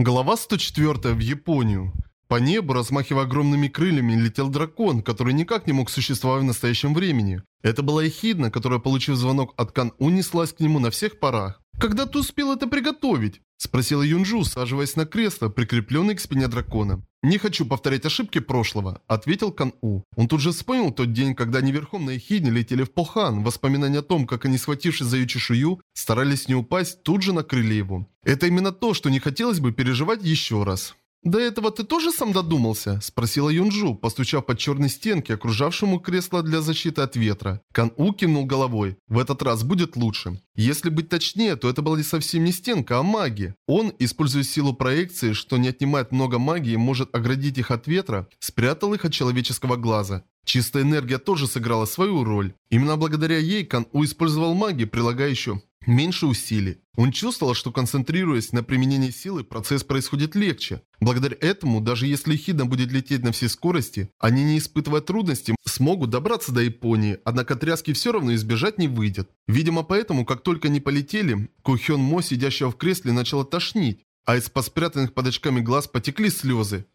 Глава 104 в Японию. По небу, размахивая огромными крыльями, летел дракон, который никак не мог существовать в настоящем времени. Это была Эхидна, которая, получив звонок от Кан-У, неслась к нему на всех парах. «Когда ты успел это приготовить?» – спросила Юнджу, саживаясь на кресло, прикрепленное к спине дракона. «Не хочу повторять ошибки прошлого», – ответил Кан-У. Он тут же вспомнил тот день, когда они верхом на Эхидне летели в Похан. Воспоминания о том, как они, схватившись за ее чешую, старались не упасть, тут же накрыли его. Это именно то, что не хотелось бы переживать еще раз. «До этого ты тоже сам додумался?» – спросила Юнджу, постучав по черной стенке, окружавшему кресло для защиты от ветра. Кан-У кивнул головой. «В этот раз будет лучше. Если быть точнее, то это была не совсем не стенка, а магия. Он, используя силу проекции, что не отнимает много магии, может оградить их от ветра, спрятал их от человеческого глаза. Чистая энергия тоже сыграла свою роль. Именно благодаря ей Кан-У использовал магию, прилагающую меньше усилий. Он чувствовал, что концентрируясь на применении силы, процесс происходит легче. Благодаря этому, даже если Хидна будет лететь на всей скорости, они, не испытывая трудностей, смогут добраться до Японии, однако тряски все равно избежать не выйдет. Видимо, поэтому, как только они полетели, Кухён Мо, сидящего в кресле, начало тошнить, а из поспрятанных под очками глаз потекли слезы.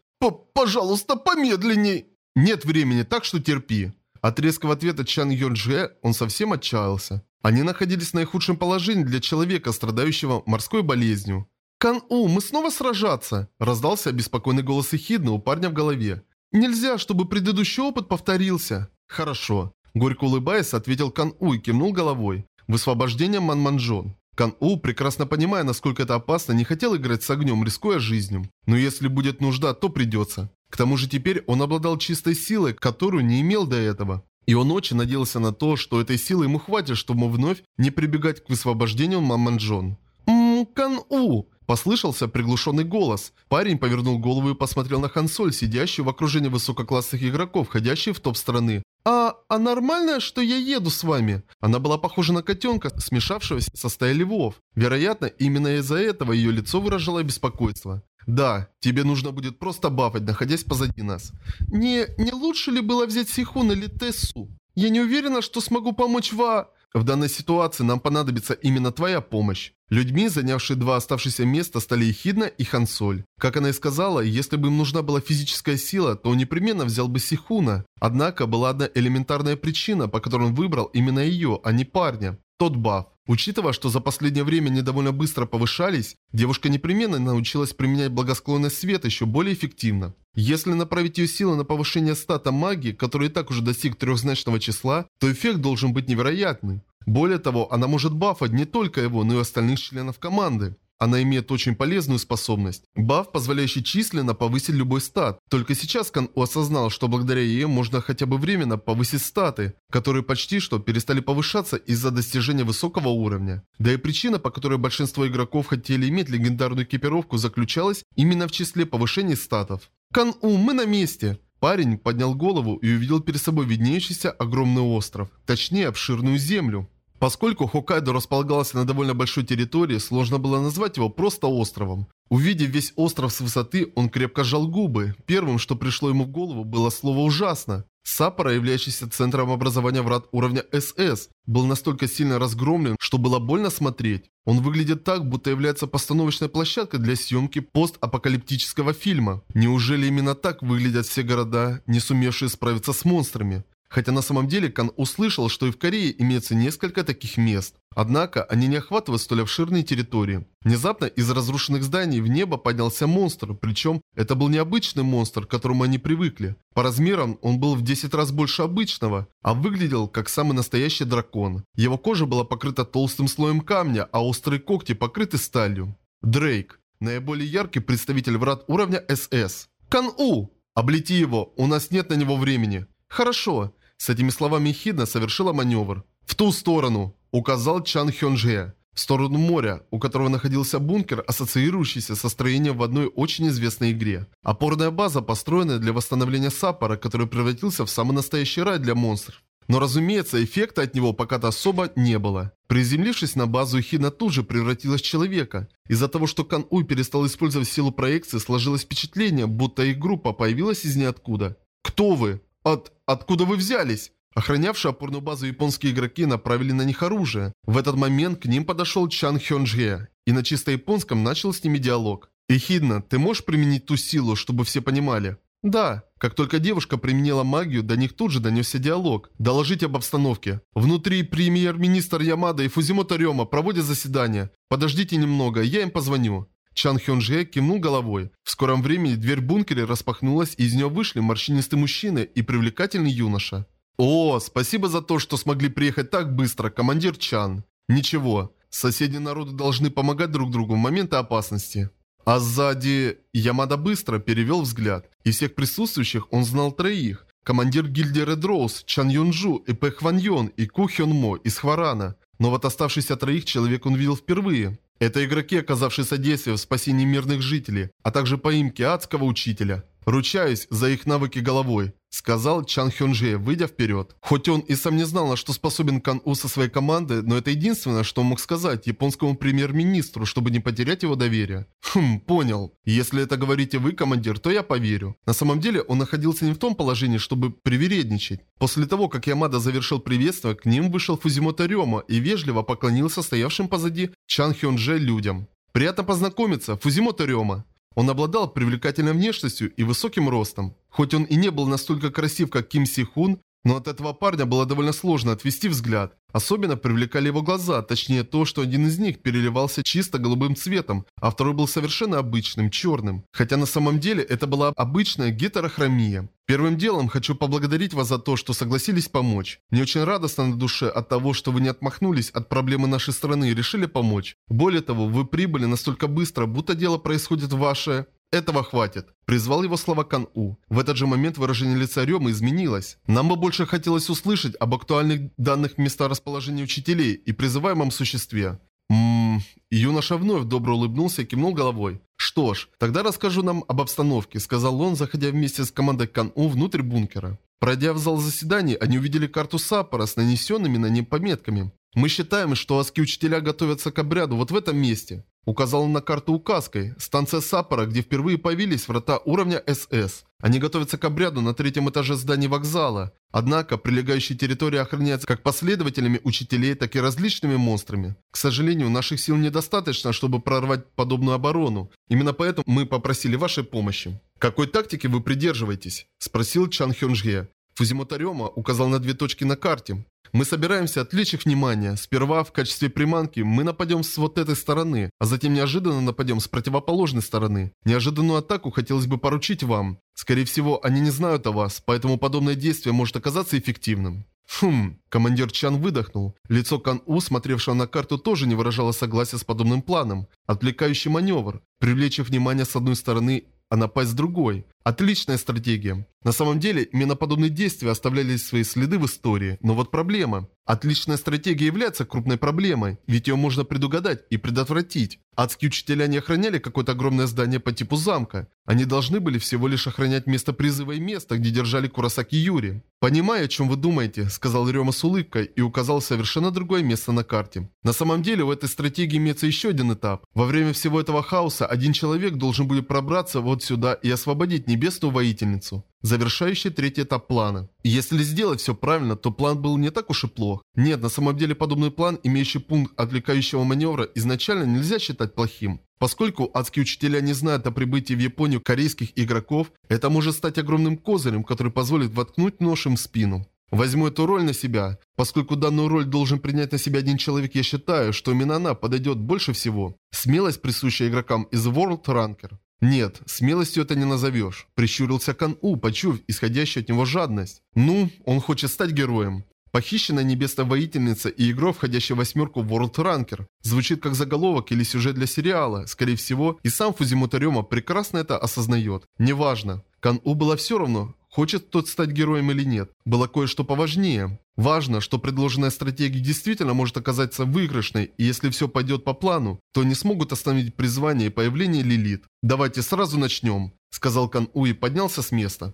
«Пожалуйста, помедленней!» «Нет времени, так что терпи». От резкого ответа Чан Йон Дже он совсем отчаялся. Они находились в наихудшем положении для человека, страдающего морской болезнью. «Кан-У, мы снова сражаться!» – раздался обеспокоенный голос Эхидны у парня в голове. «Нельзя, чтобы предыдущий опыт повторился!» «Хорошо». Горько улыбаясь, ответил Кан-У и кивнул головой. «Высвобождение Ман-Манджон». Кан-У, прекрасно понимая, насколько это опасно, не хотел играть с огнем, рискуя жизнью. Но если будет нужда, то придется. К тому же теперь он обладал чистой силой, которую не имел до этого. И он очень надеялся на то, что этой силы ему хватит, чтобы вновь не прибегать к высвобождению Маманджон. «Ммм, Кан-У!» Послышался приглушенный голос. Парень повернул голову и посмотрел на Хансоль, сидящую в окружении высококлассных игроков, входящих в топ страны. «А, а нормально, что я еду с вами?» Она была похожа на котенка, смешавшегося со стаей львов. Вероятно, именно из-за этого ее лицо выражало беспокойство. «Да, тебе нужно будет просто бафать, находясь позади нас». «Не, не лучше ли было взять Сихун или Тессу? Я не уверена, что смогу помочь Ва...» В данной ситуации нам понадобится именно твоя помощь. Людьми, занявшие два оставшиеся места, стали Эхидна и Хансоль. Как она и сказала, если бы им нужна была физическая сила, то он непременно взял бы Сихуна. Однако была одна элементарная причина, по которой он выбрал именно ее, а не парня. Тот баф. Учитывая, что за последнее время они довольно быстро повышались, девушка непременно научилась применять благосклонность света еще более эффективно. Если направить ее силы на повышение стата магии, который и так уже достиг трехзначного числа, то эффект должен быть невероятный. Более того, она может бафать не только его, но и остальных членов команды. Она имеет очень полезную способность. Баф, позволяющий численно повысить любой стат. Только сейчас Кан осознал, что благодаря ей можно хотя бы временно повысить статы, которые почти что перестали повышаться из-за достижения высокого уровня. Да и причина, по которой большинство игроков хотели иметь легендарную экипировку, заключалась именно в числе повышений статов. «Кан-У, мы на месте!» Парень поднял голову и увидел перед собой виднеющийся огромный остров, точнее обширную землю. Поскольку Хоккайдо располагался на довольно большой территории, сложно было назвать его просто островом. Увидев весь остров с высоты, он крепко сжал губы. Первым, что пришло ему в голову, было слово «ужасно». Саппора, являющийся центром образования врат уровня СС, был настолько сильно разгромлен, что было больно смотреть. Он выглядит так, будто является постановочной площадкой для съемки постапокалиптического фильма. Неужели именно так выглядят все города, не сумевшие справиться с монстрами? Хотя на самом деле Кан услышал, что и в Корее имеется несколько таких мест. Однако они не охватывают столь обширные территории. Внезапно из разрушенных зданий в небо поднялся монстр, причем это был необычный монстр, к которому они привыкли. По размерам он был в 10 раз больше обычного, а выглядел как самый настоящий дракон. Его кожа была покрыта толстым слоем камня, а острые когти покрыты сталью. Дрейк. Наиболее яркий представитель врат уровня СС. Кан-У! Облети его, у нас нет на него времени. Хорошо. С этими словами Хидна совершила маневр. «В ту сторону!» – указал Чан Хёнже. В сторону моря, у которого находился бункер, ассоциирующийся со строением в одной очень известной игре. Опорная база, построенная для восстановления Саппора, который превратился в самый настоящий рай для монстров. Но разумеется, эффекта от него пока-то особо не было. Приземлившись на базу, Хина тут же превратилась в человека. Из-за того, что Кан Уй перестал использовать силу проекции, сложилось впечатление, будто их группа появилась из ниоткуда. «Кто вы?» «От... откуда вы взялись?» Охранявшие опорную базу японские игроки направили на них оружие. В этот момент к ним подошел Чан Хёнджге и на чисто японском начал с ними диалог. Эхидна, ты можешь применить ту силу, чтобы все понимали? Да. Как только девушка применила магию, до них тут же донесся диалог. Доложить об обстановке. Внутри премьер-министр Ямада и Фузимото Рёма проводят заседание. Подождите немного, я им позвоню. Чан Хёнже кивнул головой. В скором времени дверь бункера распахнулась, и из нее вышли морщинистый мужчина и привлекательный юноша. «О, спасибо за то, что смогли приехать так быстро, командир Чан. Ничего, соседи народы должны помогать друг другу в моменты опасности». А сзади Ямада быстро перевел взгляд. Из всех присутствующих он знал троих. Командир гильдии Red Rose, Чан Юнжу и Пэ Хван Йон и Ку Хён Мо из Хварана. Но вот оставшихся троих человек он видел впервые. Это игроки, оказавшие содействие в спасении мирных жителей, а также поимке адского учителя. Ручаюсь за их навыки головой. Сказал Чан Хёнже, выйдя вперед. Хоть он и сам не знал, на что способен Кан У со своей командой, но это единственное, что он мог сказать японскому премьер-министру, чтобы не потерять его доверие. Хм, понял. Если это говорите вы, командир, то я поверю. На самом деле, он находился не в том положении, чтобы привередничать. После того, как Ямада завершил приветствие, к ним вышел Фузимото Рёма и вежливо поклонился стоявшим позади Чан Хёнже людям. «Приятно познакомиться, Фузимото Рёма». Он обладал привлекательной внешностью и высоким ростом. Хоть он и не был настолько красив, как Ким Си Хун, но от этого парня было довольно сложно отвести взгляд. Особенно привлекали его глаза, точнее то, что один из них переливался чисто голубым цветом, а второй был совершенно обычным, черным. Хотя на самом деле это была обычная гетерохромия. Первым делом хочу поблагодарить вас за то, что согласились помочь. Мне очень радостно на душе от того, что вы не отмахнулись от проблемы нашей страны и решили помочь. Более того, вы прибыли настолько быстро, будто дело происходит ваше... «Этого хватит», – призвал его слова Кан-У. В этот же момент выражение лица Рёмы изменилось. Нам бы больше хотелось услышать об актуальных данных места расположения учителей и призываемом существе. Ммм... Юноша вновь добро улыбнулся и кивнул головой. «Что ж, тогда расскажу нам об обстановке», – сказал он, заходя вместе с командой Кан-У внутрь бункера. Пройдя в зал заседаний, они увидели карту Саппора с нанесенными на ней пометками. «Мы считаем, что аски-учителя готовятся к обряду вот в этом месте. Указал на карту указкой. Станция Саппора, где впервые появились врата уровня СС. Они готовятся к обряду на третьем этаже здания вокзала. Однако, прилегающая территория охраняется как последователями учителей, так и различными монстрами. К сожалению, наших сил недостаточно, чтобы прорвать подобную оборону. Именно поэтому мы попросили вашей помощи. «Какой тактики вы придерживаетесь?» – спросил Чан Хёнжге. Фузимотарема указал на две точки на карте. Мы собираемся отвлечь их внимание. Сперва в качестве приманки мы нападем с вот этой стороны, а затем неожиданно нападем с противоположной стороны. Неожиданную атаку хотелось бы поручить вам. Скорее всего, они не знают о вас, поэтому подобное действие может оказаться эффективным. Хм, командир Чан выдохнул. Лицо Кан У, смотревшего на карту, тоже не выражало согласия с подобным планом. Отвлекающий маневр. Привлечь внимание с одной стороны а напасть с другой. Отличная стратегия. На самом деле, именно подобные действия оставляли свои следы в истории. Но вот проблема. Отличная стратегия является крупной проблемой, ведь ее можно предугадать и предотвратить. Адские учителя не охраняли какое-то огромное здание по типу замка. Они должны были всего лишь охранять место призыва и место, где держали Курасаки Юри. «Понимаю, о чем вы думаете», — сказал Рема с улыбкой и указал совершенно другое место на карте. На самом деле, у этой стратегии имеется еще один этап. Во время всего этого хаоса один человек должен будет пробраться вот сюда и освободить небесную воительницу завершающий третий этап плана. Если сделать все правильно, то план был не так уж и плох. Нет, на самом деле подобный план, имеющий пункт отвлекающего маневра, изначально нельзя считать плохим. Поскольку адские учителя не знают о прибытии в Японию корейских игроков, это может стать огромным козырем, который позволит воткнуть нож им в спину. Возьму эту роль на себя. Поскольку данную роль должен принять на себя один человек, я считаю, что именно она подойдет больше всего. Смелость, присущая игрокам из World Ranker. «Нет, смелостью это не назовешь», – прищурился Кан-У, почув исходящую от него жадность. «Ну, он хочет стать героем». Похищенная небесная воительница и игрок, входящая в восьмерку World Ranker. Звучит как заголовок или сюжет для сериала. Скорее всего, и сам Фузимото прекрасно это осознает. Неважно. Кан-У было все равно, хочет тот стать героем или нет. Было кое-что поважнее. Важно, что предложенная стратегия действительно может оказаться выигрышной, и если все пойдет по плану, то не смогут остановить призвание и появление Лилит. «Давайте сразу начнем», — сказал Кан У и поднялся с места.